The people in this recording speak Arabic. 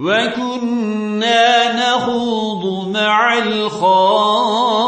وَكُنَّا نَخُوضُ مَعَ الْخَائِضِينَ